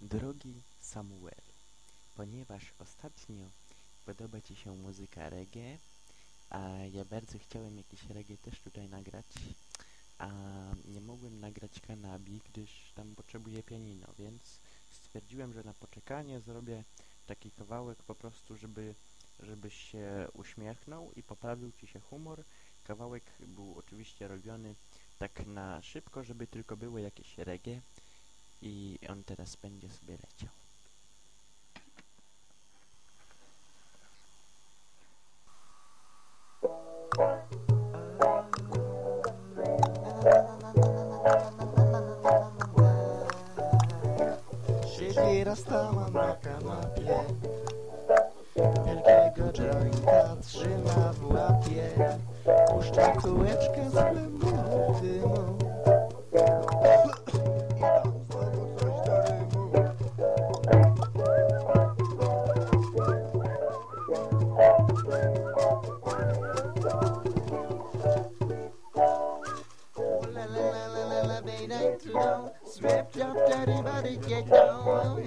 Drogi Samuel, ponieważ ostatnio podoba Ci się muzyka reggae, a ja bardzo chciałem jakieś reggae też tutaj nagrać, a nie mogłem nagrać kanabi, gdyż tam potrzebuję pianino, więc stwierdziłem, że na poczekanie zrobię taki kawałek po prostu, żeby, żebyś się uśmiechnął i poprawił Ci się humor. Kawałek był oczywiście robiony tak na szybko, żeby tylko było jakieś reggae i on teraz będzie sobie leciał. Siedzi Rastaman na kanapie. Wielkiego jointa trzyma w łapie. Puszcza kółeczka z głęboką they don't know. Up, dirty body, get down, oh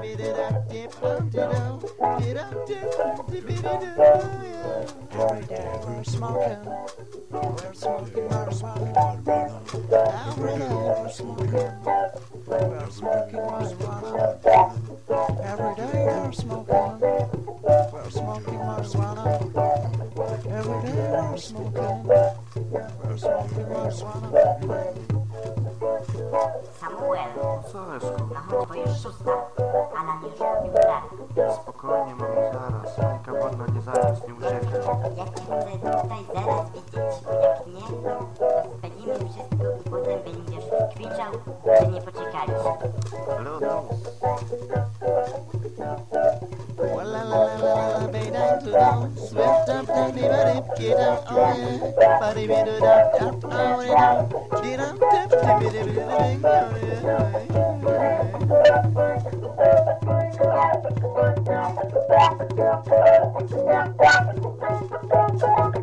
bit it up, dip, down, down, dip up, dip, dip, yeah. Every day we're smoking, we're smoking marijuana. Every day we're smoking, we're smoking marijuana. Every day we're smoking, we're smoking marijuana. Every day we're smoking, we're smoking marijuana. Szósta, a na nie żółtym brak. Spokojnie, mami, zaraz. Majka wodna nie zaraz, nie uciekaj. Ja cię chcę tutaj zaraz widzieć, jak nie, to spalimy wszystko i potem będziesz kwiczał, że nie poczekaliśmy. Ale o to. Swift up, baby, but get down, oh yeah. Body, be do da, da, oh yeah. Get up, dip, dip, dip, dip, dip, Thank you.